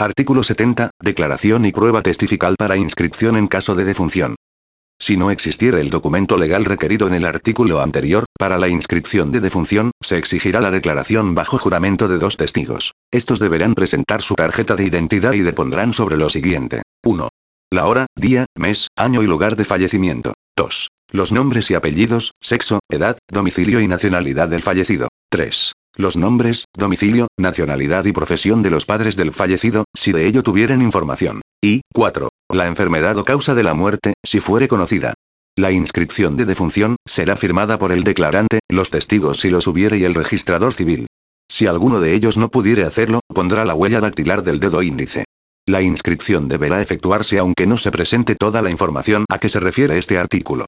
Artículo 70. Declaración y prueba testifical para inscripción en caso de defunción. Si no existiera el documento legal requerido en el artículo anterior, para la inscripción de defunción, se exigirá la declaración bajo juramento de dos testigos. Estos deberán presentar su tarjeta de identidad y depondrán sobre lo siguiente. 1. La hora, día, mes, año y lugar de fallecimiento. 2. Los nombres y apellidos, sexo, edad, domicilio y nacionalidad del fallecido. 3. Los nombres, domicilio, nacionalidad y profesión de los padres del fallecido, si de ello tuvieran información. Y 4. La enfermedad o causa de la muerte, si fuere conocida. La inscripción de defunción, será firmada por el declarante, los testigos si los hubiere y el registrador civil. Si alguno de ellos no pudiere hacerlo, pondrá la huella dactilar del dedo índice. La inscripción deberá efectuarse aunque no se presente toda la información a que se refiere este artículo.